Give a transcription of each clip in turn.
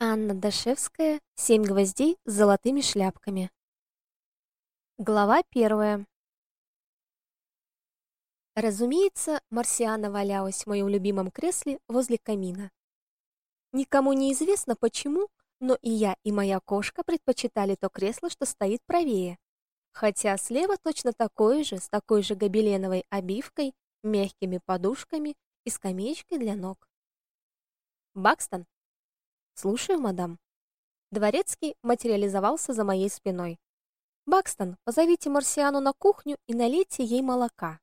Анна Дашевская «Семь гвоздей с золотыми шляпками». Глава первая. Разумеется, Марсиана валялась в моем любимом кресле возле камина. Никому не известно почему, но и я, и моя кошка предпочитали то кресло, что стоит правее. Хотя слева точно такое же, с такой же гобеленовой обивкой, мягкими подушками и скамеечкой для ног. Бакстон, Слушаю, мадам. Дворецкий материализовался за моей спиной. Бакстон, позовите Марсиану на кухню и налейте ей молока.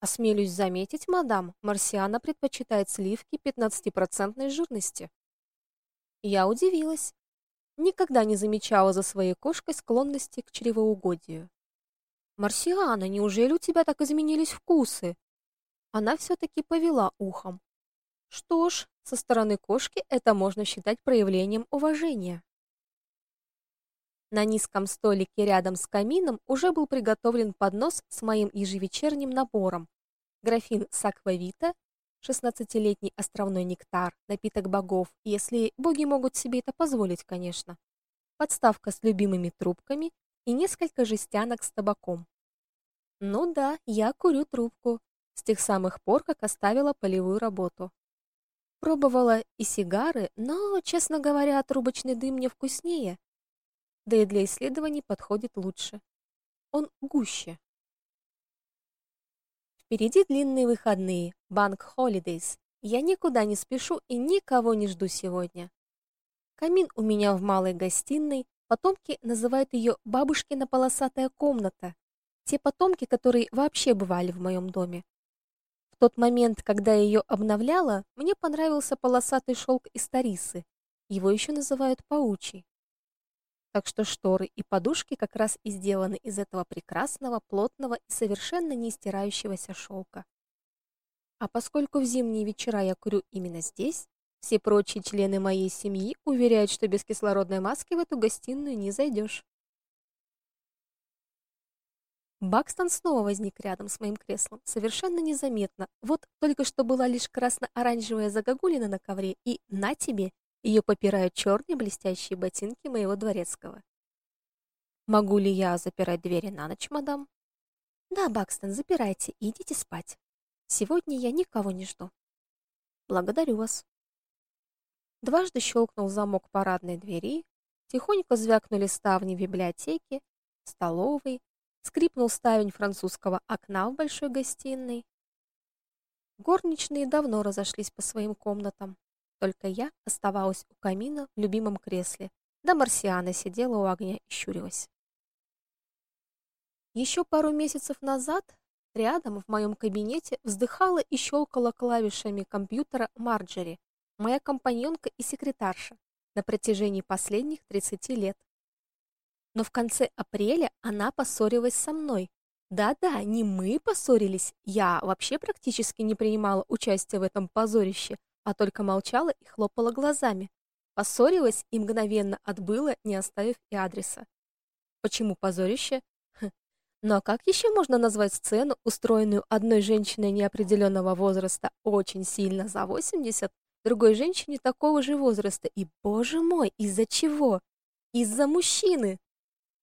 Осмелюсь заметить, мадам, Марсиана предпочитает сливки 15% жирности. Я удивилась. Никогда не замечала за своей кошкой склонности к чревоугодию. Марсиана, неужели у тебя так изменились вкусы? Она все таки повела ухом. Что ж, со стороны кошки это можно считать проявлением уважения. На низком столике рядом с камином уже был приготовлен поднос с моим ежевечерним набором. Графин с аквавита, 16-летний островной нектар, напиток богов, если боги могут себе это позволить, конечно. Подставка с любимыми трубками и несколько жестянок с табаком. Ну да, я курю трубку с тех самых пор, как оставила полевую работу. Пробовала и сигары, но, честно говоря, трубочный дым мне вкуснее. Да и для исследований подходит лучше. Он гуще. Впереди длинные выходные, банк Holidays. Я никуда не спешу и никого не жду сегодня. Камин у меня в малой гостиной, потомки называют ее бабушкина полосатая комната. Те потомки, которые вообще бывали в моем доме тот момент, когда я ее обновляла, мне понравился полосатый шелк из тарисы. Его еще называют паучий. Так что шторы и подушки как раз и сделаны из этого прекрасного, плотного и совершенно не стирающегося шелка. А поскольку в зимние вечера я курю именно здесь, все прочие члены моей семьи уверяют, что без кислородной маски в эту гостиную не зайдешь. Бакстон снова возник рядом с моим креслом, совершенно незаметно. Вот только что была лишь красно-оранжевая загогулина на ковре, и на тебе ее попирают черные блестящие ботинки моего дворецкого. Могу ли я запирать двери на ночь, мадам? Да, Бакстон, запирайте и идите спать. Сегодня я никого не жду. Благодарю вас. Дважды щелкнул замок парадной двери, тихонько звякнули ставни библиотеки, столовой, скрипнул ставень французского окна в большой гостиной. Горничные давно разошлись по своим комнатам. Только я оставалась у камина в любимом кресле, да Марсиана сидела у огня и щурилась. Еще пару месяцев назад рядом в моем кабинете вздыхала и щелкала клавишами компьютера Марджери, моя компаньонка и секретарша на протяжении последних 30 лет. Но в конце апреля она поссорилась со мной. Да-да, не мы поссорились. Я вообще практически не принимала участия в этом позорище, а только молчала и хлопала глазами. Поссорилась и мгновенно отбыла, не оставив и адреса. Почему позорище? Хм. Ну а как еще можно назвать сцену, устроенную одной женщиной неопределенного возраста очень сильно за 80, другой женщине такого же возраста? И, боже мой, из-за чего? Из-за мужчины.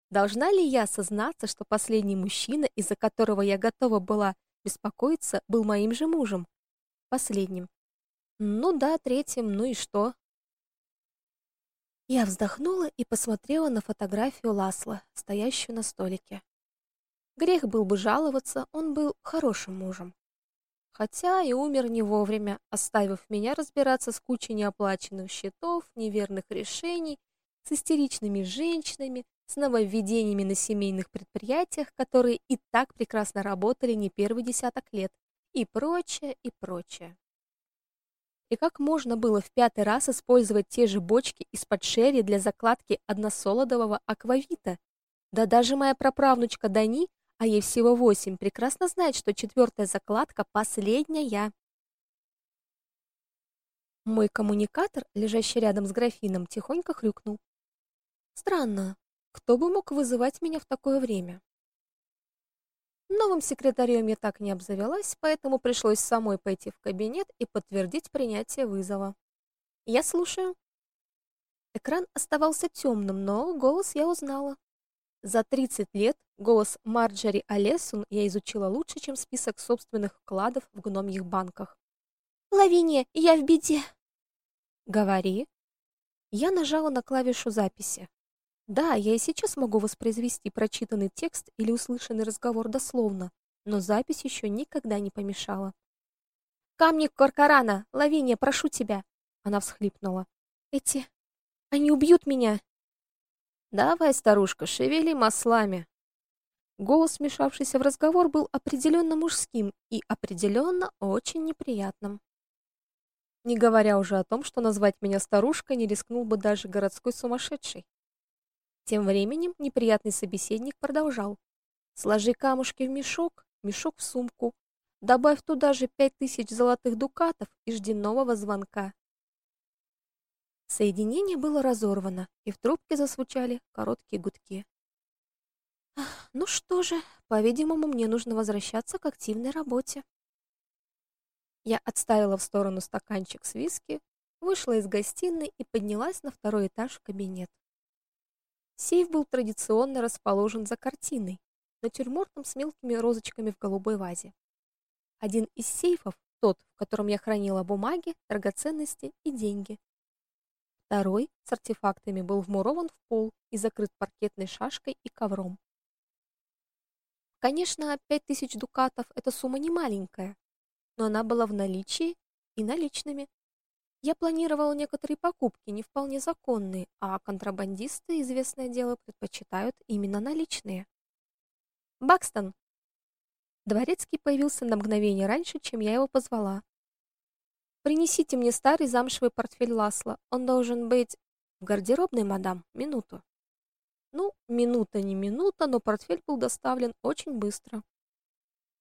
Должна ли я сознаться, что последний мужчина, из-за которого я готова была беспокоиться, был моим же мужем? Последним. Ну да, третьим, ну и что? Я вздохнула и посмотрела на фотографию Ласла, стоящую на столике. Грех был бы жаловаться, он был хорошим мужем. Хотя и умер не вовремя, оставив меня разбираться с кучей неоплаченных счетов, неверных решений, с истеричными женщинами, с нововведениями на семейных предприятиях, которые и так прекрасно работали не первый десяток лет, и прочее, и прочее. И как можно было в пятый раз использовать те же бочки из-под шерри для закладки односолодового аквавита? Да даже моя праправнучка Дани, а ей всего восемь, прекрасно знает, что четвертая закладка последняя. Мой коммуникатор, лежащий рядом с графином, тихонько хрюкнул. Странно, кто бы мог вызывать меня в такое время? Новым секретарем я так не обзавелась, поэтому пришлось самой пойти в кабинет и подтвердить принятие вызова. Я слушаю. Экран оставался темным, но голос я узнала. За 30 лет голос Марджери Алесун я изучила лучше, чем список собственных вкладов в гномьих банках. «Лавиния, я в беде!» «Говори». Я нажала на клавишу записи. Да, я и сейчас могу воспроизвести прочитанный текст или услышанный разговор дословно, но запись еще никогда не помешала. «Камни Коркорана! Лавиния, прошу тебя!» Она всхлипнула. «Эти... они убьют меня!» «Давай, старушка, шевели маслами!» Голос, смешавшийся в разговор, был определенно мужским и определенно очень неприятным. Не говоря уже о том, что назвать меня старушкой не рискнул бы даже городской сумасшедший. Тем временем неприятный собеседник продолжал. «Сложи камушки в мешок, мешок в сумку, добавь туда же пять тысяч золотых дукатов и жди нового звонка». Соединение было разорвано, и в трубке засвучали короткие гудки. «Ну что же, по-видимому, мне нужно возвращаться к активной работе». Я отставила в сторону стаканчик с виски, вышла из гостиной и поднялась на второй этаж в кабинет. Сейф был традиционно расположен за картиной, натюрмортом с мелкими розочками в голубой вазе. Один из сейфов, тот, в котором я хранила бумаги, драгоценности и деньги. Второй с артефактами был вмурован в пол и закрыт паркетной шашкой и ковром. Конечно, пять тысяч дукатов – это сумма не маленькая, но она была в наличии и наличными. Я планировала некоторые покупки, не вполне законные, а контрабандисты, известное дело, предпочитают именно наличные. Бакстон. Дворецкий появился на мгновение раньше, чем я его позвала. Принесите мне старый замшевый портфель Ласла. Он должен быть в гардеробной, мадам. Минуту. Ну, минута не минута, но портфель был доставлен очень быстро.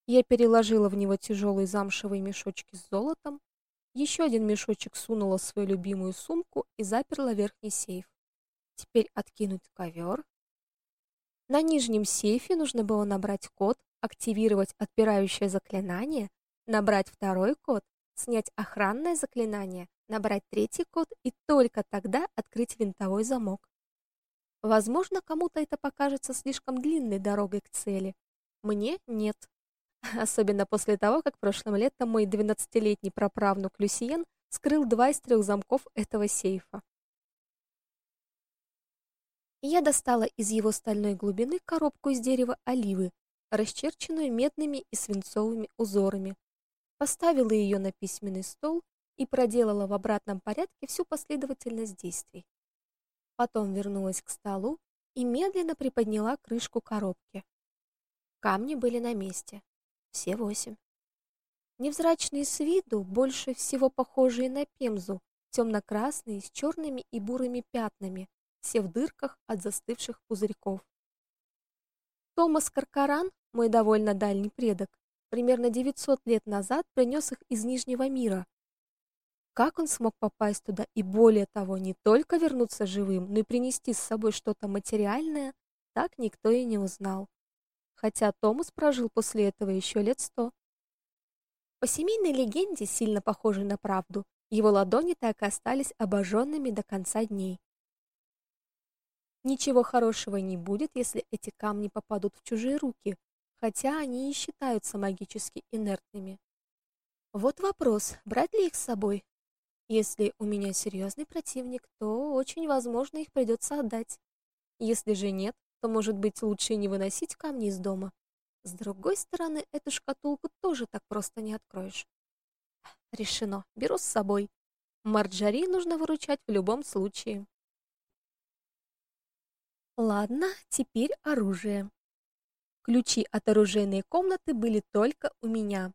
Я переложила в него тяжелые замшевые мешочки с золотом, еще один мешочек сунула в свою любимую сумку и заперла верхний сейф. Теперь откинуть ковер. На нижнем сейфе нужно было набрать код, активировать отпирающее заклинание, набрать второй код, снять охранное заклинание, набрать третий код и только тогда открыть винтовой замок. Возможно, кому-то это покажется слишком длинной дорогой к цели. Мне нет. Особенно после того, как прошлым летом мой 12-летний праправнук Люсиен скрыл два из трех замков этого сейфа. Я достала из его стальной глубины коробку из дерева оливы, расчерченную медными и свинцовыми узорами. Поставила ее на письменный стол и проделала в обратном порядке всю последовательность действий. Потом вернулась к столу и медленно приподняла крышку коробки. Камни были на месте все восемь. Невзрачные с виду, больше всего похожие на пемзу, темно-красные, с черными и бурыми пятнами, все в дырках от застывших пузырьков. Томас Каркаран, мой довольно дальний предок, примерно 900 лет назад принес их из Нижнего мира. Как он смог попасть туда и более того, не только вернуться живым, но и принести с собой что-то материальное, так никто и не узнал хотя Томас прожил после этого еще лет сто. По семейной легенде, сильно похожей на правду, его ладони так и остались обожженными до конца дней. Ничего хорошего не будет, если эти камни попадут в чужие руки, хотя они и считаются магически инертными. Вот вопрос, брать ли их с собой? Если у меня серьезный противник, то очень возможно их придется отдать. Если же нет, то, может быть, лучше не выносить камни из дома. С другой стороны, эту шкатулку тоже так просто не откроешь. Решено, беру с собой. Марджари нужно выручать в любом случае. Ладно, теперь оружие. Ключи от оружейной комнаты были только у меня.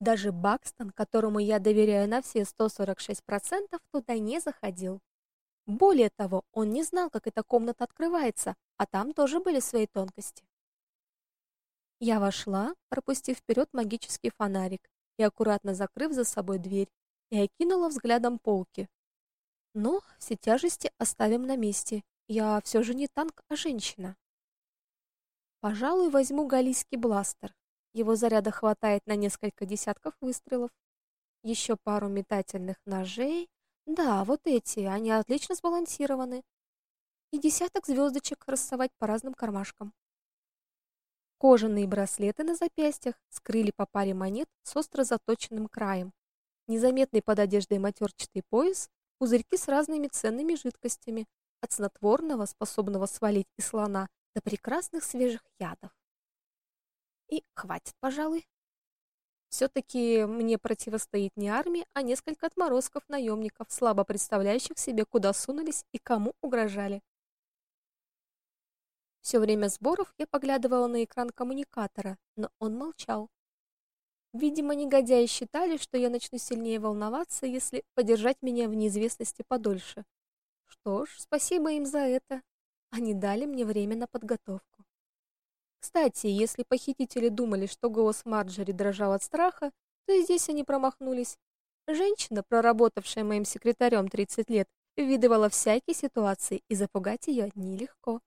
Даже Бакстон, которому я доверяю на все 146%, туда не заходил. Более того, он не знал, как эта комната открывается, а там тоже были свои тонкости. Я вошла, пропустив вперед магический фонарик и аккуратно закрыв за собой дверь, и окинула взглядом полки. Ну, все тяжести оставим на месте. Я все же не танк, а женщина. Пожалуй, возьму галийский бластер. Его заряда хватает на несколько десятков выстрелов. Еще пару метательных ножей, Да, вот эти, они отлично сбалансированы. И десяток звездочек рассовать по разным кармашкам. Кожаные браслеты на запястьях скрыли по паре монет с остро заточенным краем. Незаметный под одеждой матерчатый пояс, пузырьки с разными ценными жидкостями, от снотворного, способного свалить и слона, до прекрасных свежих ядов. И хватит, пожалуй. Все-таки мне противостоит не армия, а несколько отморозков-наемников, слабо представляющих себе, куда сунулись и кому угрожали. Все время сборов я поглядывала на экран коммуникатора, но он молчал. Видимо, негодяи считали, что я начну сильнее волноваться, если подержать меня в неизвестности подольше. Что ж, спасибо им за это. Они дали мне время на подготовку. Кстати, если похитители думали, что голос Марджери дрожал от страха, то здесь они промахнулись. Женщина, проработавшая моим секретарем 30 лет, видывала всякие ситуации, и запугать ее нелегко.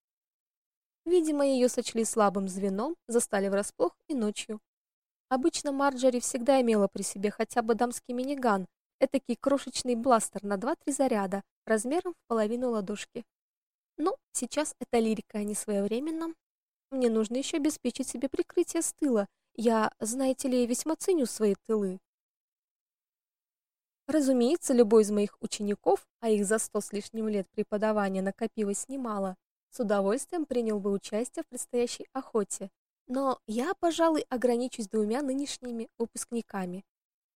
Видимо, ее сочли слабым звеном, застали врасплох и ночью. Обычно Марджери всегда имела при себе хотя бы дамский миниган, этакий крошечный бластер на 2-3 заряда, размером в половину ладошки. Ну, сейчас это лирика, а не своевременно. Мне нужно еще обеспечить себе прикрытие с тыла. Я, знаете ли, весьма ценю свои тылы. Разумеется, любой из моих учеников, а их за сто с лишним лет преподавания накопилось немало, с удовольствием принял бы участие в предстоящей охоте, но я, пожалуй, ограничусь двумя нынешними выпускниками.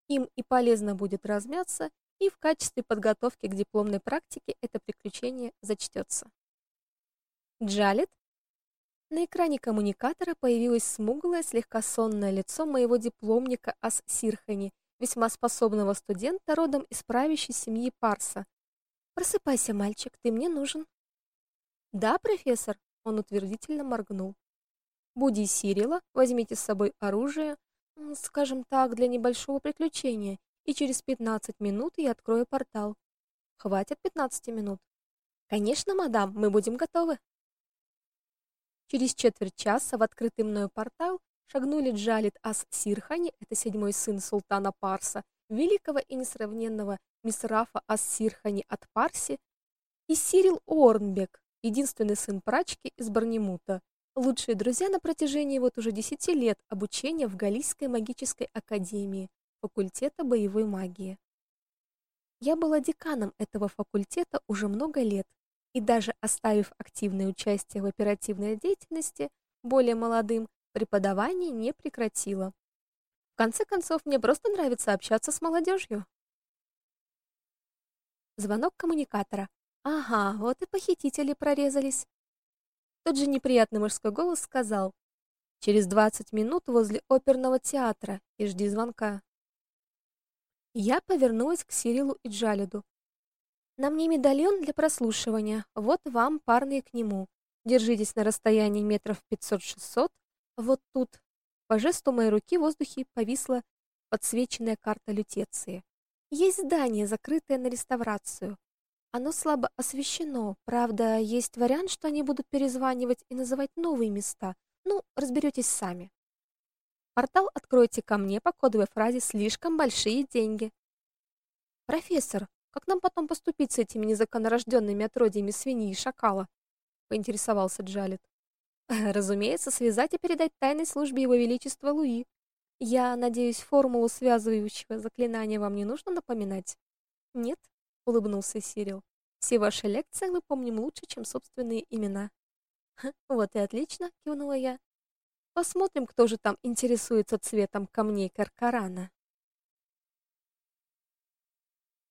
Им и полезно будет размяться, и в качестве подготовки к дипломной практике это приключение зачтется. Джалет? На экране коммуникатора появилось смуглое, слегка сонное лицо моего дипломника Ас Сирхани, весьма способного студента, родом из правящей семьи Парса. Просыпайся, мальчик, ты мне нужен. Да, профессор, он утвердительно моргнул. Буди Сирила, возьмите с собой оружие, скажем так, для небольшого приключения, и через 15 минут я открою портал. Хватит 15 минут. Конечно, мадам, мы будем готовы. Через четверть часа в открытый мною портал шагнули Джалит Ас-Сирхани, это седьмой сын султана Парса, великого и несравненного Мисрафа Ас-Сирхани от Парси, и Сирил Орнбек, единственный сын прачки из Барнемута, лучшие друзья на протяжении вот уже десяти лет обучения в Галийской магической академии, факультета боевой магии. Я была деканом этого факультета уже много лет, и даже оставив активное участие в оперативной деятельности более молодым, преподавание не прекратила. В конце концов, мне просто нравится общаться с молодежью. Звонок коммуникатора. Ага, вот и похитители прорезались. Тот же неприятный мужской голос сказал: "Через 20 минут возле оперного театра и жди звонка". Я повернулась к Сирилу и Джалиду. На мне медальон для прослушивания. Вот вам парные к нему. Держитесь на расстоянии метров 500-600. Вот тут. По жесту моей руки в воздухе повисла подсвеченная карта Лютеции. Есть здание, закрытое на реставрацию. Оно слабо освещено. Правда, есть вариант, что они будут перезванивать и называть новые места. Ну, разберетесь сами. Портал откройте ко мне по кодовой фразе «Слишком большие деньги». «Профессор, как нам потом поступить с этими незаконнорожденными отродьями свиньи и шакала?» — поинтересовался Джалет. «Разумеется, связать и передать тайной службе Его Величества Луи. Я надеюсь, формулу связывающего заклинания вам не нужно напоминать?» «Нет?» улыбнулся Сирил. Все ваши лекции мы помним лучше, чем собственные имена. Вот и отлично, кивнула я. Посмотрим, кто же там интересуется цветом камней Каркарана.